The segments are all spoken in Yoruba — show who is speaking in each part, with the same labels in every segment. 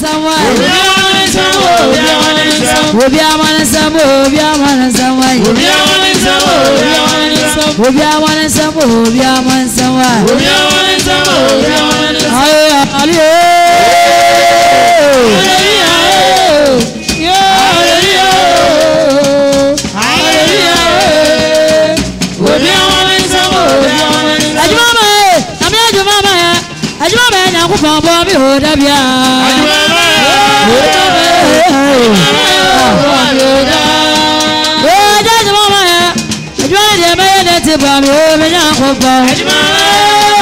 Speaker 1: samwai obi amani sambo obi amani samwai obi amani sambo obi amani samwai obi amani sambo obi amani samwai obi amani sambo obi amani samwai ayo aliyo aliyo aliyo aliyo obi amani sambo obi amani samwai ajumama ye ami ajumama ye ajumama ye nyankufan bɔ mi o dabiya bami o mi na ko ba.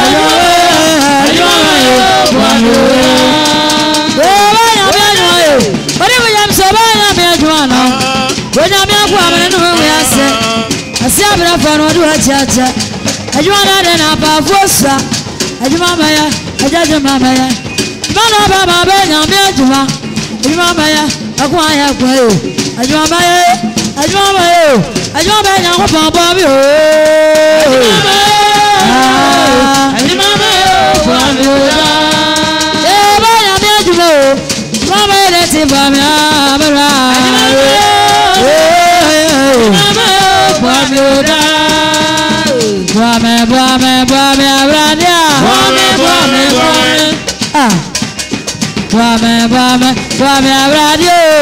Speaker 1: Ẹ̀dùnmọ̀ ẹ̀dùnmọ̀ yóò wà lóore. Bọ́lá yà bí ẹ̀dùn ayò, onímọ̀ yà bí sọ bọ́lá yà bí ẹ̀dùn àná. Bọ́lá bí ẹ̀kú àmì nínú ìwé ẹsẹ̀. Àṣì àbúrò fọ̀nù ọdún ẹ̀jẹ̀ ẹ̀jẹ̀. Ẹ̀dùnmọ̀ náà dẹ̀ nà bá fún ọ̀sà. Ẹ̀dùnmọ̀ mẹ́yẹ, ẹ̀jẹ̀ ẹ̀dùnmọ̀ mẹ́yẹ. Bọ́lá bá máa bẹ́ẹ̀ yàn bí ẹ̀dùnmọ̀ adwumabɛyɛ ɛko ayɛ kwan o adwumabɛyɛ adwumabɛyɛ o adwumabɛyɛ nyanko pɔn bɔ mi o. adwumabɛyɛ pɔn mi o da. ee bá yà mí adwuma o adwumabɛyɛ lè ti bọ̀ mi àmàlà. adwumabɛyɛ pɔn o da. bọ̀ mi bọ̀ bọ̀ mi àwùrọ̀ ni à. bọ̀ mi bọ̀ mi bọ̀ bọ́mi bọ́mi bọ́mi abúlé o.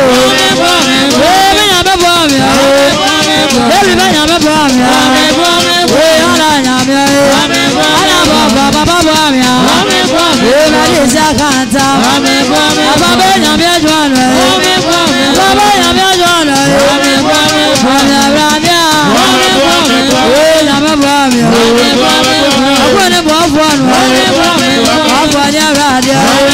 Speaker 1: bọ́mi bọ́mi yàmé bọ́mi o. bẹ́ẹ̀ni bẹ́ẹ̀ yàmé bọ́mi o. oye ọ̀la yàmé o. ọ̀la bọ̀bọ̀ bàbá bọ́mi o. oye mẹ́lì sí àkàntà. bàbá bẹ́ẹ̀ yàmé ẹjọ́ ọ̀nà yìí. bàbá yàmé ẹjọ́ ọ̀nà yìí. bọ́mi abúlé o. oye yàmé bọ́mi o. ọkùnrin bọ̀ ọ̀fọ̀ ọ̀nà. ọ̀fọ̀ ní abúlé o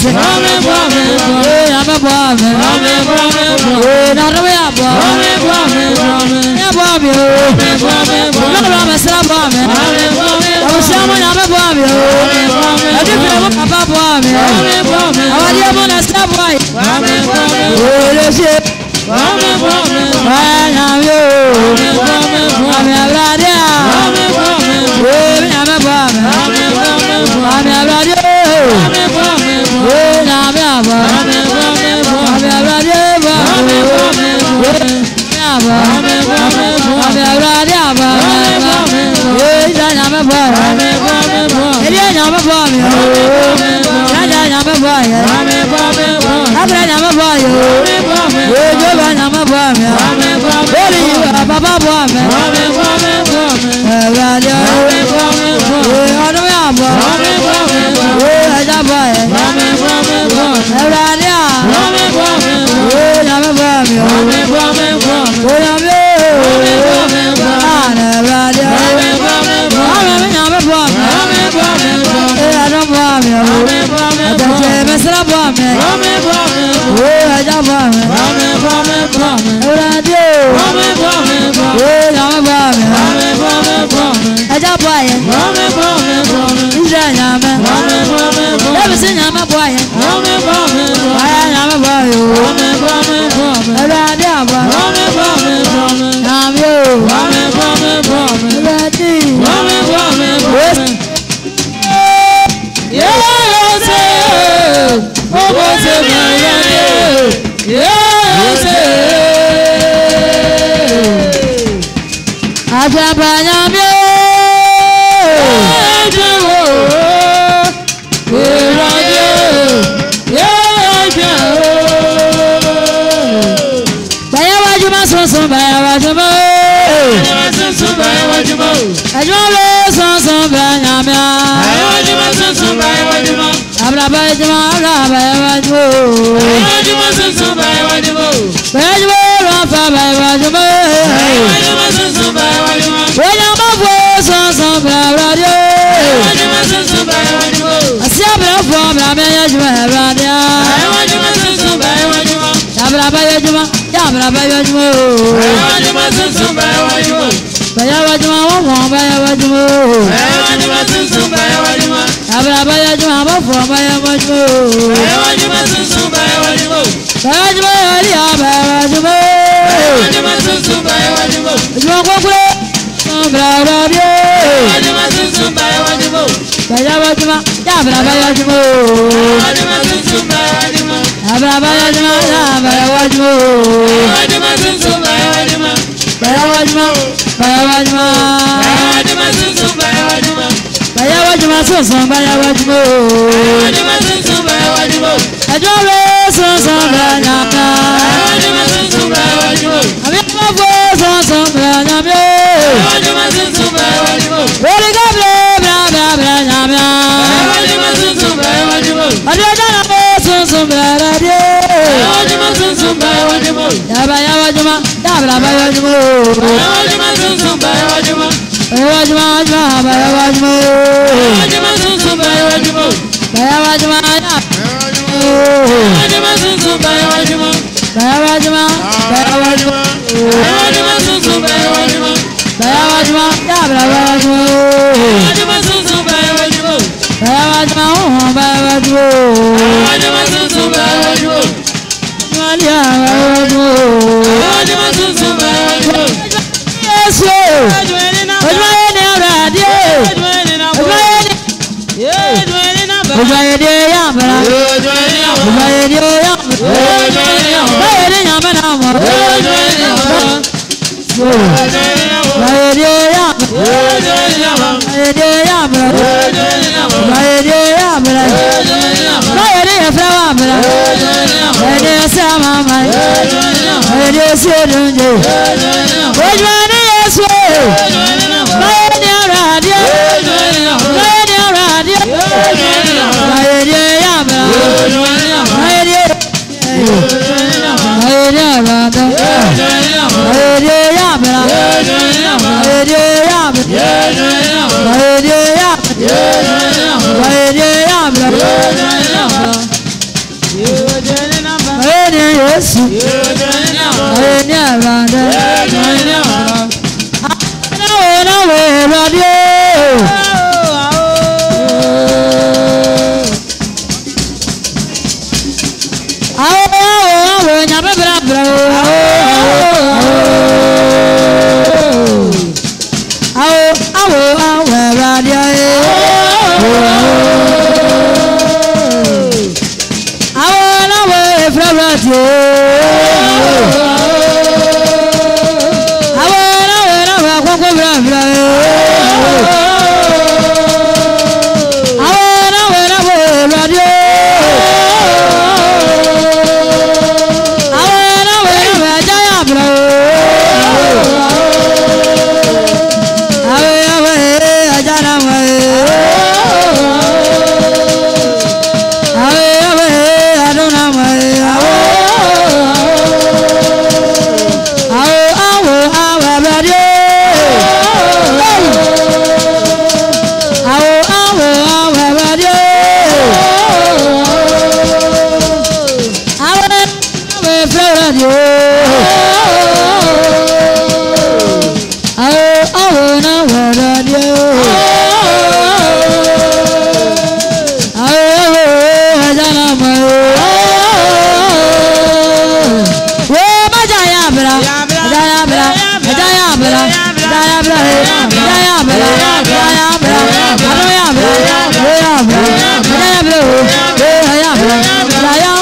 Speaker 1: se. Bọ́mi bọ́mi bọ́mi. Ee abẹ́ bọ́mi. Bọ́mi bọ́mi bọ́mi. Ee nàdó yà bọ́. Bọ́mi bọ́mi bọ́mi. Yẹ bọ́mi o. Bọ́mi bọ́mi bọ́mi. Lọ́dọ̀ bọ́mi sẹ́lẹ̀ bọ́mi. Bọ́mi bọ́mi bọ́mi. Àwùjọ ọmọ yà bẹ́ bọ́mi o. Bọ́mi bọ́mi bọ́mi. Ẹbí fẹ́ mọ́ bàbá bọ́mi. Bọ́mi bọ́mi. Àwọn adé mọ́ na sẹ́lẹ̀ bọ́mi. Bọ́mi bọ́mi. Oore ṣe. Bọ́mi bọ́mi bọ́mi. Báyà mi o. Bọ́mi bọ́mi bọ́mi. Àmì àlá boy. Mommy, mommy, mommy. Abra na mo boy. Mommy, mommy. ya juma ya brada ya ya juma sunsun ba ya juma ya braba ya juma ya braba ya juma ya juma sunsun ba ya juma ba ya juma wa wa ba ya juma ya juma sunsun ba ya juma ya braba ya juma ba fo ba ya juma ya juma sunsun ba ya juma ba ya juma ya ri ya ba ya juma ya juma sunsun ba ya juma juma ko kure braba ya Bayajima, Yabrabajima, Abrabajima, Yabrabajima, Bayajima, Bayajima, Bayajima, Sunsun, Bayajima, Ajobe, Sunsun, Bayajima, Abiyama, Sunsun, Bayajima, Holy God, ọdúnrún náà sunsun bẹ̀rẹ̀ dé. ẹ̀wọ̀júmọ́ sunsun bẹ̀rẹ̀ wọ́júmọ́. yàrá yàwọ̀júmọ́ dábìlà bẹ̀rẹ̀ wọ́júmọ́. ẹ̀wọ̀júmọ́ sunsun bẹ̀rẹ̀ wọ́júmọ́. ẹ̀wọ̀júmọ́ wọ́júmọ́ àbẹ̀rẹ̀ wọ́júmọ́. Yesu olunje. Ojú ẹni Yesu o. Báyọ̀ ni ọ̀rọ̀ adé. Báyọ̀ ni ọ̀rọ̀ adé. Báyọ̀ ni ẹ̀yà mẹ́ra. Báyọ̀ ni ẹ̀yà. Báyọ̀ ni ọ̀rọ̀ adé. Báyọ̀ ni ẹ̀yà mẹ́ra. Báyọ̀ ni ẹ̀yà mẹ́ra. Báyọ̀ ẹni yeah, yeah, yeah. àdáwò náwó ẹ̀rọ adé.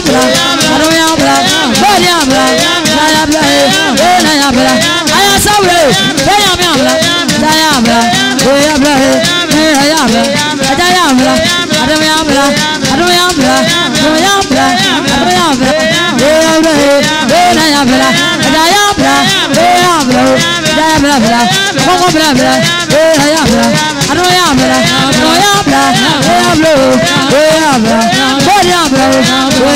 Speaker 1: bra aro ya bra bo ni bra da ya bra e na ya bra aya sawe bo ya mi bra da ya bra bo ya bra e na ya bra da ya bra aro ya bra aro ya bra aro ya bra aro ya bra bo ya bra e na ya bra da ya bra bo ya bra da ya bra bra ko ko bra bra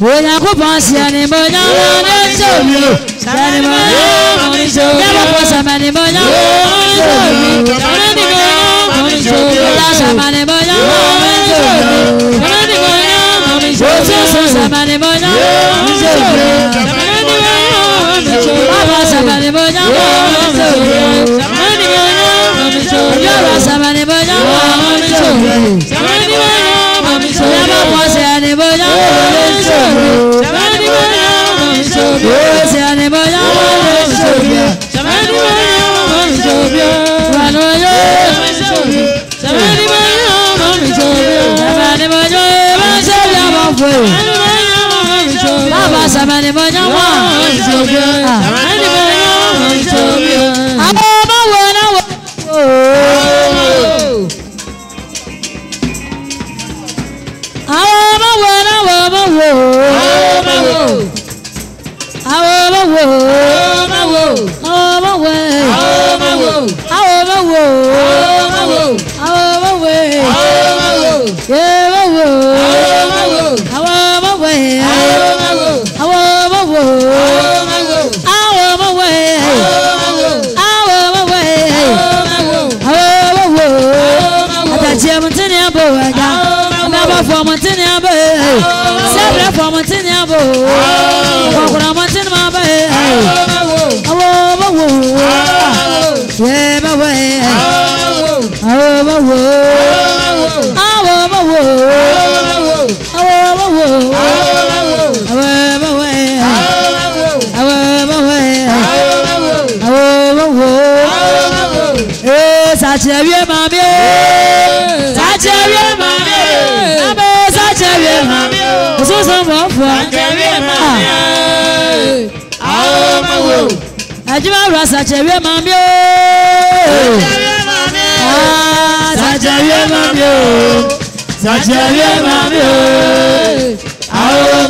Speaker 1: bóyá kó bọ̀ sẹ́ni bóyá lọ́dọ̀ sómi sẹ́ni bóyá lọ́dọ̀ sómi yàrá bọ̀ sẹ́ni bóyá lọ́dọ̀ sómi sẹ́ni bóyá lọ́dọ̀ sómi bóyá sẹ́ni bóyá lọ́dọ̀ sómi sẹ́ni bóyá lọ́dọ̀ sómi sẹ́ni bóyá lọ́dọ̀ sómi. Baba Samani Mo.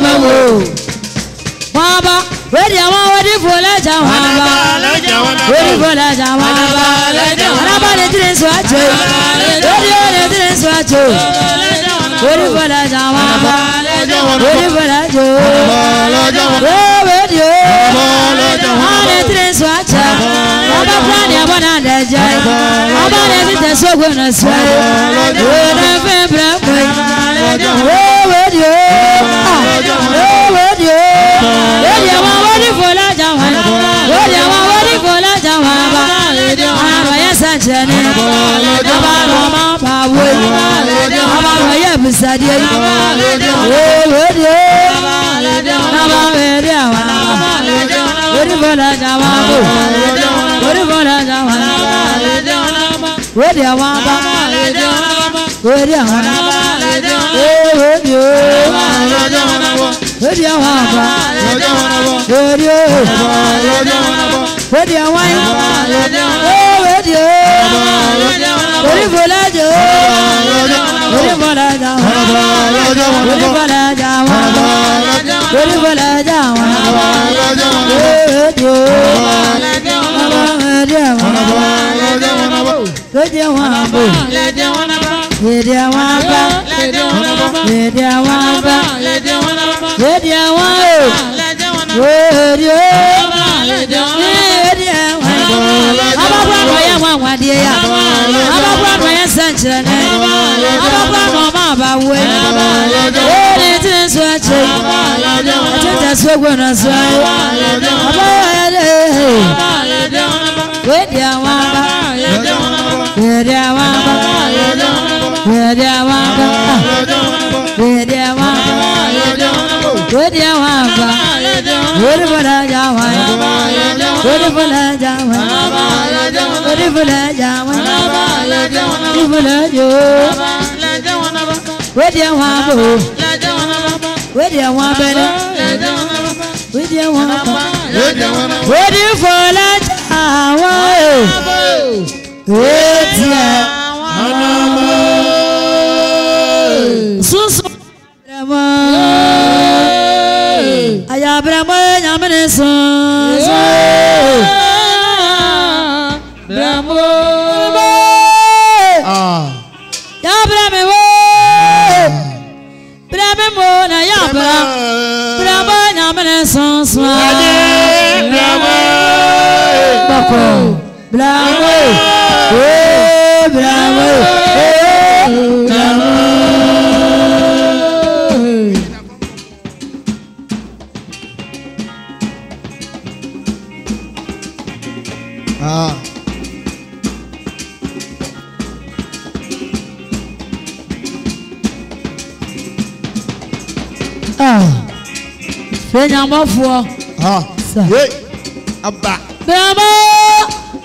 Speaker 1: mẹ́wò. wọ́n bá wẹ́ẹ̀dì àwọn wẹ́ẹ̀dìfò lẹ́jà wọn bá wẹ́ẹ̀dìfò lẹ́jà wọn bá alábà lè tìrì sùn àjò lórí òde tìrì sùn àjò wẹ́ẹ̀dìfò lẹ́jà wọn bá wẹ́ẹ̀dìfò lẹ́jọ wẹ́ẹ̀dì o wọ́n lè tìrì sùn àjò ọba fúlàní ẹ̀bọ̀n náà dẹ̀ jẹ́ ọba lè fi tẹ̀síwọ́gbọ̀n náà sùn àjò wẹ́ẹ̀dì fẹ́ bẹ̀rẹ̀ pẹ̀lú. lórí àwọn wọ́nì fọlájà wọn bọ̀ lórí àwọn wọ́nì fọlájà wọn bọ̀ àbáyé sànjẹ́ ní ọba ọmọ pàwọ́ yìí ọba ọyẹ bisadé yìí wéwéde ọba wéde àwọn wọ́nì fọlájà wọn bọ̀ wọ́nì fọlájà wọn ebi o. lọ́jọ́ wọn náà bọ̀. ebi àwọn àbá. lọ́jọ́ wọn náà bọ̀. ebi o. lọ́jọ́ wọn náà bọ̀. ebi àwọn yìí. lọ́jọ́ wọn náà bọ̀. ebi o. lọ́jọ́ wọn náà bọ̀. orífo lọ́jọ́. orífo lọ́jọ́ wọn. lọ́jọ́ wọn náà bọ̀. orífo lọ́jọ́ wọn. orífo lọ́jọ́ wọn. lọ́jọ́ wọn náà bọ̀. ebi o. lọ́jọ́ wọn náà bọ̀. lọ́jọ́ wọn náà bọ̀. Lèdè àwọn abá. Lèdè àwọn abá. Lèdè àwọn abá. Lèdè àwọn abá. Lèdè àwọn o. Lèdè àwọn abá. Lèdè àwọn abá. Lèdè àwọn abá. Lèdè àwọn abá. Abábọ̀ àmọ̀ yẹn wọ́n àwọn adìẹ yà. Abábọ̀ àmọ̀ yẹn sànjìrẹ̀ nẹ. Abábọ̀ àmọ̀ ọmọ àbá wo yẹn. Lèdè tí ń sọ ẹ̀jẹ̀ yìí. Àti ìtẹ̀sí ogun náà sọ ẹ̀. Abábọ̀ yẹn lè. Lèdè àwọn abá. Lèdè àwọn abá. Lèdè àwọn abá. Wede wamba, wede wamba, wede wamba, wede bula jawa, wede bula jawa, wede bula jawa, wede bula jo, wede wamba, wede wamba, wede wamba, wede bula jawa, wede wamba. bravo, eh, bravo, eh, bravo. Ah. Ah. Fenya mafuo. Ah. Sa. Ye. Aba. Bravo.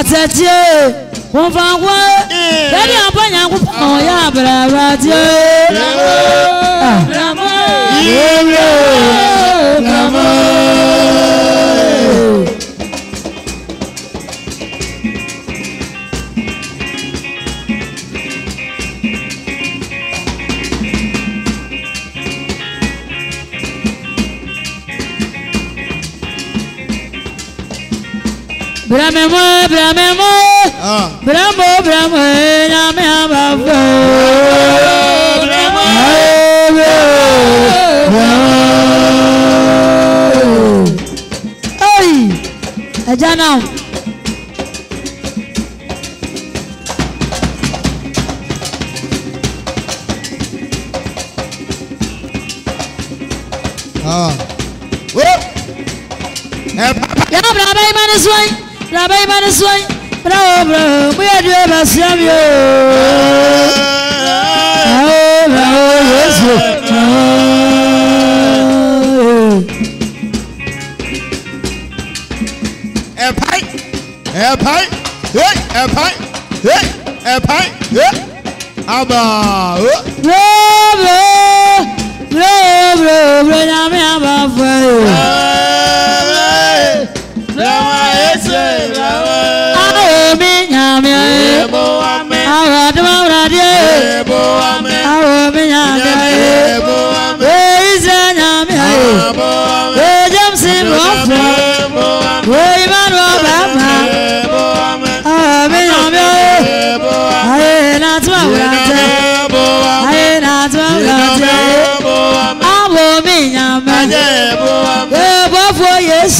Speaker 1: atetie kumfangwa yari apanya kupano ya brava tie bravo bravo bravo Ah. Brahmo, Brahmo, Brahmo, Brahmo, Brahmo, Brahmo, Brahmo. Ei, é já não. Ah. Oh. É braba, é braba, hein, mano, isso aí. Rabbi Manaswai, bravo, bravo, muy adiós, Basiamio. Bravo, bravo, Jesús. Epai, epai, hey, epai, hey, epai, hey, aba, oh. Bravo, bravo, bravo, bravo, bravo, bravo.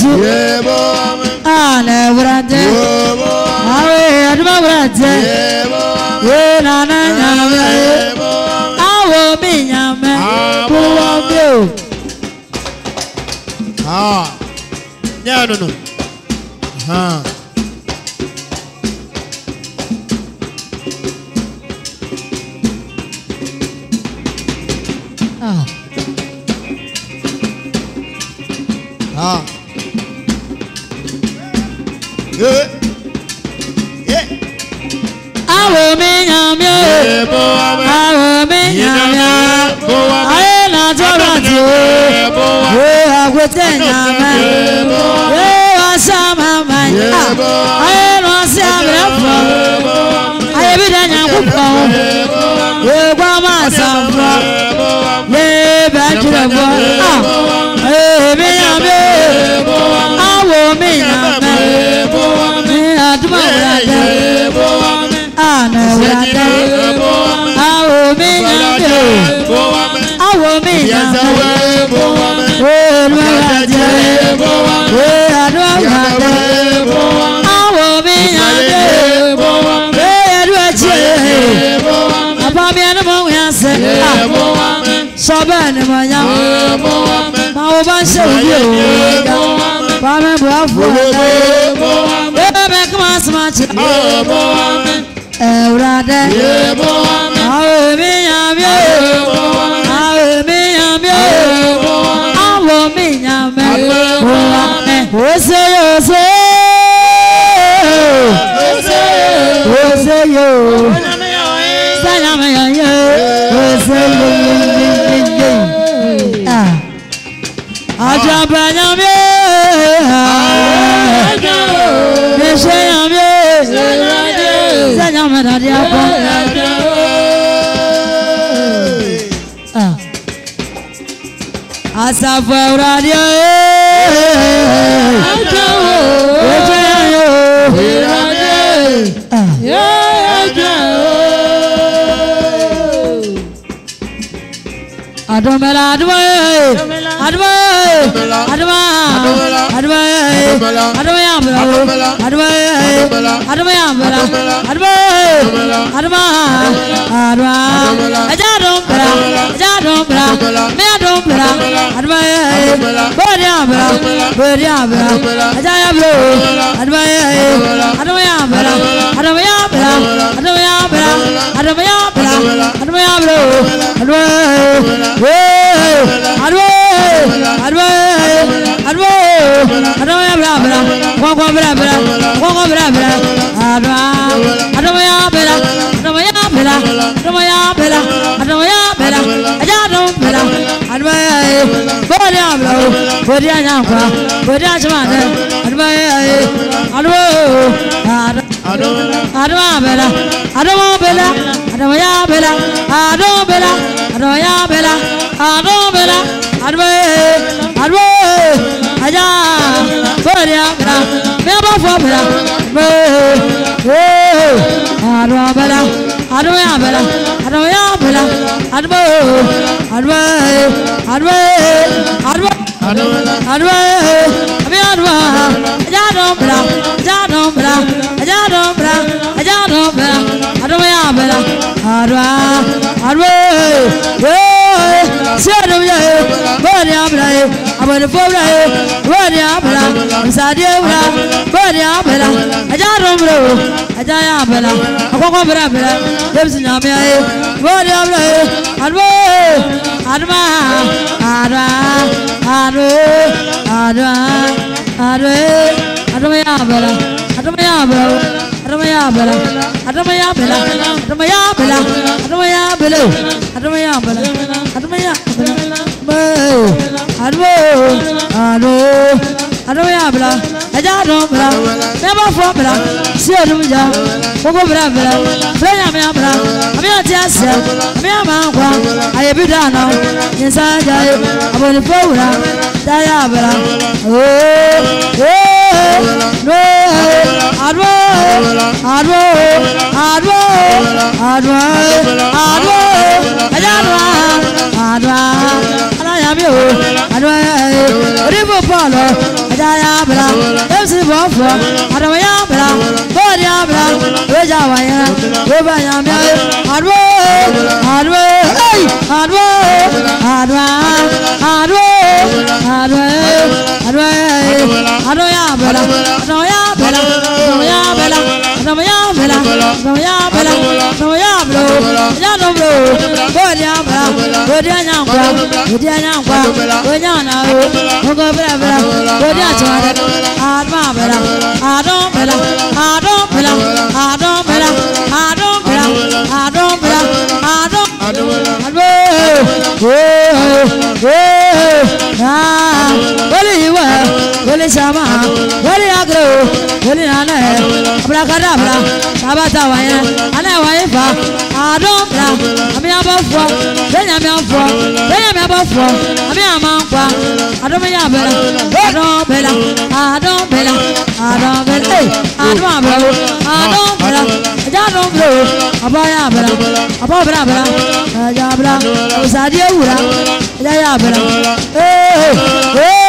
Speaker 1: Yesu. Yebo amen, ah, Ale brate. Yebo amen, Awe aduma brate. Yebo amen, Ye na na nyame. Yebo amen, Awo mi nyame. Kuwa mi o. Ah. Nyɛ no uh-huh. àwọn mẹ́nyàmá ayé nàtọ́rọ̀ ti wé àgbẹ̀tẹ̀ nyàmá wé wàsámà mànyà ayé nọ́ọ̀sì àmìlẹ́fọ̀ ayé bí dẹ̀ nyàkú pọ̀ wé gbọ́ máa sàmfọ̀ yé bẹ́ẹ̀ jùlọ bọ́. bá ń ṣe ìdí òun pàmẹ́ bọ́ fún ọ̀dà bẹ́ẹ̀ bẹ́ẹ̀ kí wọ́n sì máa ṣe ẹ̀rọ adẹ́ àwọn èmi yàn mí ò àwọn èmi yàn mí ò àwọn mi yàn mí ò wà mẹ́ ó ṣe yóò ṣe ó ṣe yóò. Asafo Awurade ooo. Ajo ooo. Ojo ya ooo. Irade. Yóò ajo ooo. Adomela adumo ooo. Adumaya, Adumaya, Adumaya, bodiya nyankwa bodiya jumane aduma yaye aduma oo aduma abela aduma bela aduma ya bela aduma bela aduma ya bela aduma bela aduma yaye aduma oo aja bodiya bela mi abo fo bela aduma oo aduma ya bela aduma ya bela aduma oo aduma yaye àdúrà àbí àdúrà ẹ̀já àdùn bìrà ẹ̀já àdùn bìrà ẹ̀já àdùn bìrà ẹ̀já àdùn bìrà àdùn yà bìrà àdúrà àdúrà yóò sí àdùn yà yóò bọ́ọ̀ ni àbìrà yóò àbọ̀nìfọ́ bìrà yóò bọ́ọ̀ ni àbìrà ìsàdíyẹ bìrà bọ́ọ̀ ni àbìrà ẹ̀já àdùn bìrà yóò. ajaya abela akoko bra bra james nyame aye bodi abla aye adwa adwa adwa adwa adwa adwa adwa ya abela adwa ya abela adwa ya abela adwa ya abela adwa ya abela adwa ya ya ya anuya bila ẹja dun bila mẹba fọ bila si odun ja gbogbo bila bila bila nyamia bila amiya ti a sẹ amiya ma n kwa ayebi dana yinsa ja ye aboni fo wura daya bila ooo ooo adu adu adu adu adu ẹja dun adu adu nyame o adowa ribo pɔlɔ adaya abira ebisi bɔfɔ adama ya abira bɔɔdi abira ebeja awanya eba nyame adowa adowa eyi adowa adowa adowa adowa adowa eyi adowa ya abira adama ya abira adama ya abira adama ya abira adama ya abira adama ya abira adama ya abira. Bodi ambra, bodi anyangwa, bodi anyangwa, bodi anaru, mugo bra bra, bodi atwara, adma bra, adom bra, adom bra, adom bra, adom bra, adom bra, adom, adom, oh, oh, oh, ah, bodi you are. बोले श्यामा बोले आग्रो बोले नाना है अपना कर रहा अपना साबा सा वाया अने वाया फा आरो अपना हमें आप फो बे ना मैं फो बे ना मैं आप फो हमें आप फो आरो मैं आप बेला आरो बेला आरो बेला आरो बेला आरो बेला आरो बेला जानो बेला अबाया बेला अबा बेला बेला जा बेला उसादिया उरा जा या बेला ए ए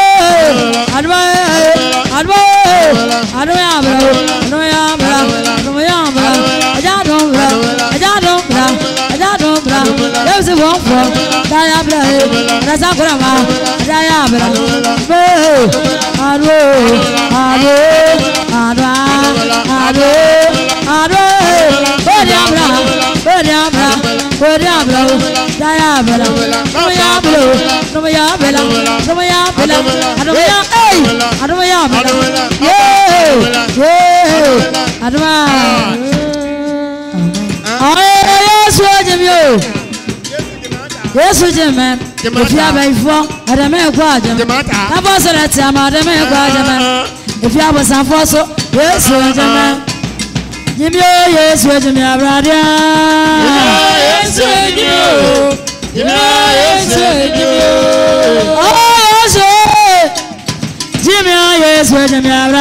Speaker 1: Yẹ́bùsì wọ́n fọ́, dáyà bẹ̀rẹ̀ he, ẹ̀dásá kúrẹ̀ máa, dáyà bẹ̀rẹ̀, bẹ́ẹ̀, àdó, àdó, àdó, àdó, àdó, bẹ́ẹ̀ ni àbúrà. Oya bela, daya bela, Nuya bela, Nuya bela, Nuya bela, Anuya hey, Anuya bela, yeah, yeah, Anuya. Aye, ah. ah, Yesu ajemio, eh, oh. Yesu jemem, Ofia beifo, Adame ekwa ajem, Abo sere ti ama Adame ekwa ajem, Ofia bosanfo so, Yesu ajemem. Nyimio Yesu ejimi abradia. Nyimio Yesu ejimio. Nyimio Yesu ejimio. Oh Yesu. Nyimio Yesu ejimi abradia.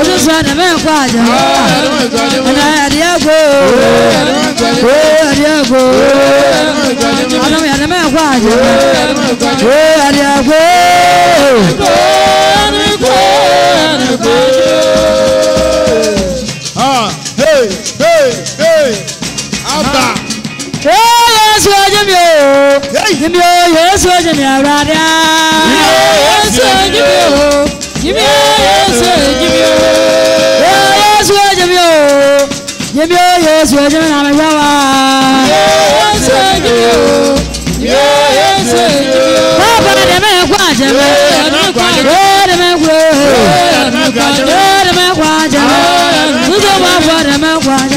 Speaker 1: olùsọ ní mẹ́kọ́ àjọ ọ̀nà ẹ̀díẹ́gbò ó ẹ̀díẹ́gbò ọ̀nà ẹ̀dí mẹ́kọ́ àjọ ó ẹ̀díẹ́gbò. Hey, hey, hey, Abba. Hey! Yesu oje mi o. Yimi o Yesu oje mi ara da. Yesu oje mi o. Yimi o Yesterday I'm a shower. Yesterday, yesterday. Oh, but I'm a guaja. I'm a guaja. I'm a guaja. I'm a guaja. Who go up for the man guaja?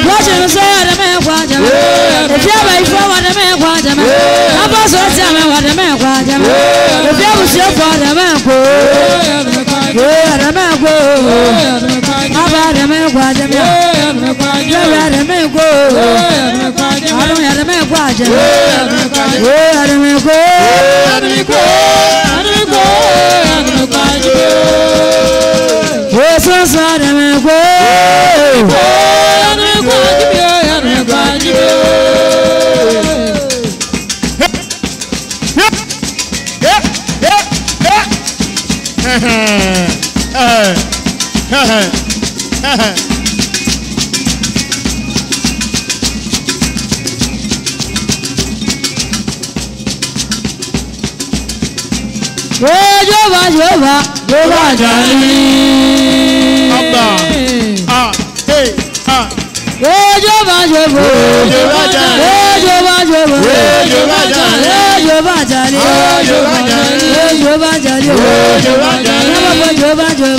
Speaker 1: Watch him say the man guaja. If you ever follow the Aramiko, Aramiko, Aramiko, Aramiko, Aramiko, Aramiko, bá ló bá jà ní. ọba a e a. Ojo bá jẹ bò. Ojo bá jà ní. Ojo bá jẹ bò. Ojo bá jà ní. Ojo bá jà ní. Ojo bá jà ní. Ojo bá jà ní. Ojo bá jà ní.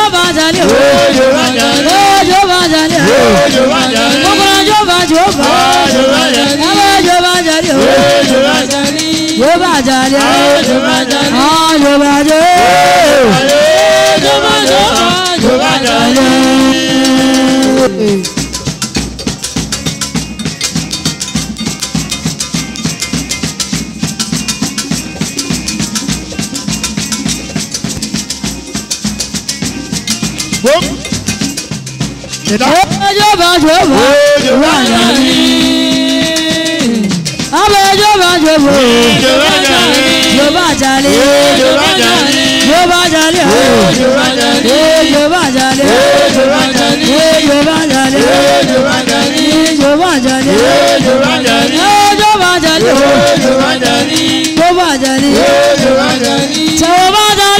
Speaker 1: Ojo bá jà Ojo bá jà Ojo bá jà Ojo bá jà Ojo bá jà ní. Ojo bá jà ní. Kókòrò ojo bá jò Ojo bá jà Ojo bá jà Ojo bá jà yóò bàjẹ́ lé yóò bàjẹ́ lé yóò bàjẹ́ lé yóò bàjẹ́ lé yóò bàjẹ́ lé. Yóò bàjẹ́ lé yóò bàjẹ́ lé jowo jowo jale jowo jale jowo jale jowo jale jowo jale jowo jale jowo jale jowo jale jowo jale jowo jale jowo jale jowo jale jowo jale jowo jale jowo jale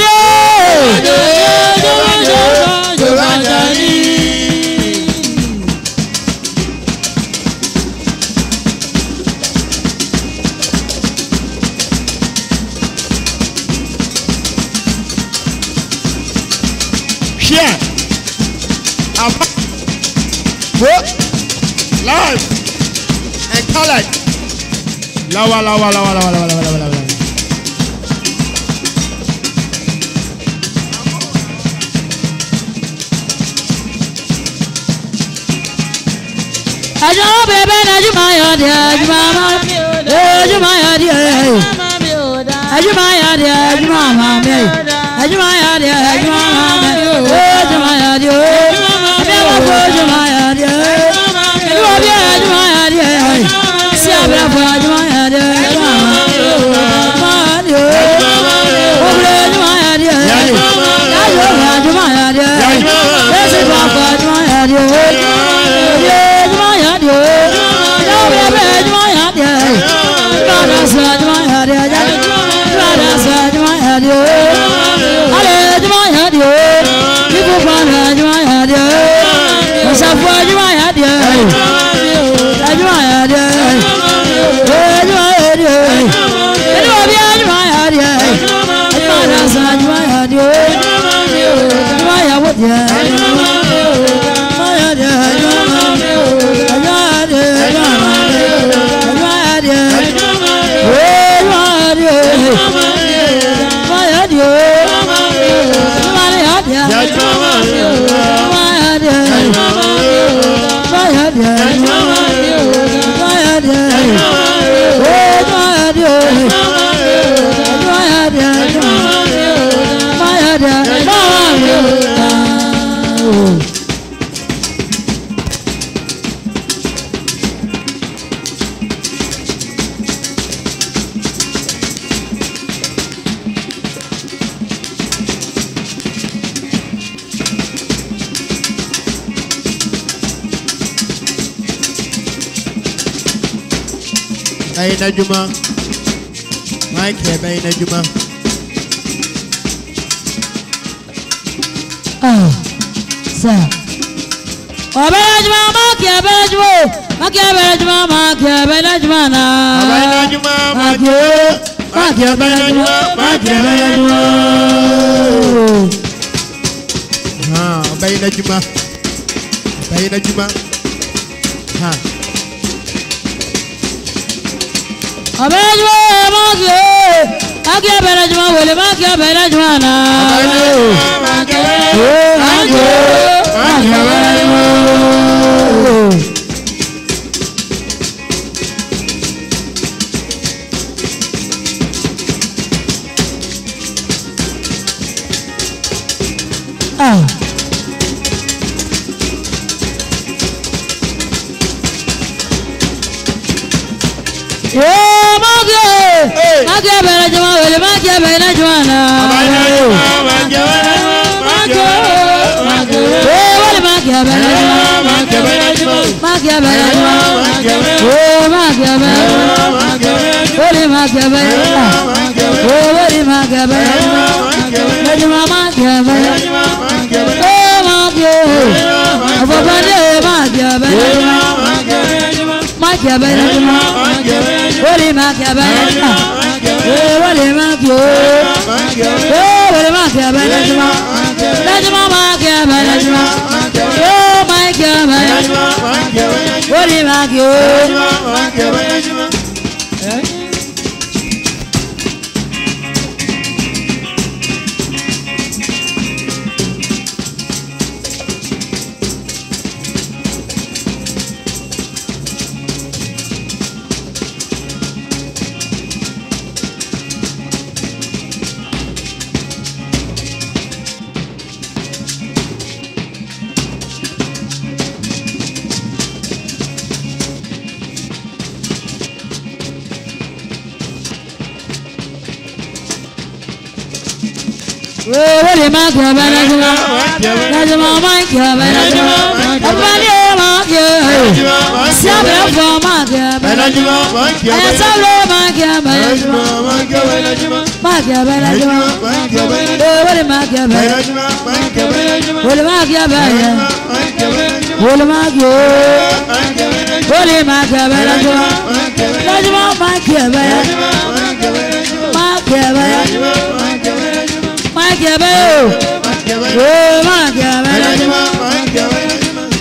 Speaker 1: àmà wo live and collect lawa lawa lawa lawa lawa lawa lawa lawa. ẹjọ́ bèbè ẹjú máa yọ di ẹjú máa má ẹjú máa yọ di ẹjú máa yọ di ẹjú máa má mi ẹjú máa yọ di ẹjú máa má mi ẹjú máa yọ di ẹjú máa má mi. na adwuma mike ɛbɛyɛ na adwuma. ɔbɛyɛ adwuma mike ɛbɛyɛ adwuma o mike ɛbɛyɛ adwuma mike ɛbɛyɛ na adwuma na. ɔbɛyɛ na adwuma mike mike ɛbɛyɛ na adwuma mike ɛbɛyɛ na adwuma. ɔbɛyɛ adwuma ɔbɛyɛ adwuma. ọbẹ̀rẹ̀ jùmọ̀ ẹ̀ máa kì í mákì ọbẹ̀rẹ̀ اللي ما جاب نجوانا ما جاب ما جاب ما جاب ما جاب ما جاب ما جاب ما جاب ما جاب ما جاب نجمة ما جاب ما جاب أبو بدر ما جاب ما جاب نجمة ولي ما جاب wọ́n lè má kí o wọ́n lè má kí ẹ bẹ́ẹ̀ lẹ́jọ́mọ́ lẹ́jọ́mọ́ má kí ẹ bẹ́ẹ̀ lẹ́jọ́mọ́ yóò má kí ẹ bẹ́ẹ̀ lẹ́jọ́mọ́ wọ́n lè má kí o. Wele ma kyo ba na juma, na juma ma kyo ba na juma, abali ma kyo, siabe fo ma kyo ba na juma, ayasalo ma kyo ba na juma, ma kyo ba na juma, wele ma kyo ba na juma, wele ma kyo ba na, wele ma kyo, wele ma kyo ba na juma, na juma ma kyo ba na, ma kyo ba na jẹ̀bẹ́ o o má jẹ̀bẹ́ lẹ́jọ́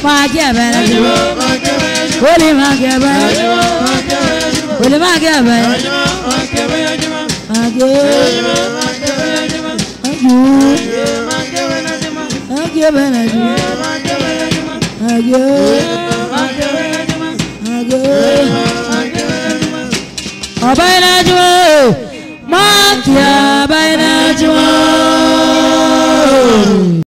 Speaker 1: má jẹ̀bẹ́ lẹ́jọ́ o lè má jẹ̀bẹ́ o lè má jẹ̀bẹ́ jẹ̀bẹ́ lẹ́jọ́ ọ̀bẹ ìlẹ́jọ́ má jẹ̀bẹ́ lẹ́jọ́.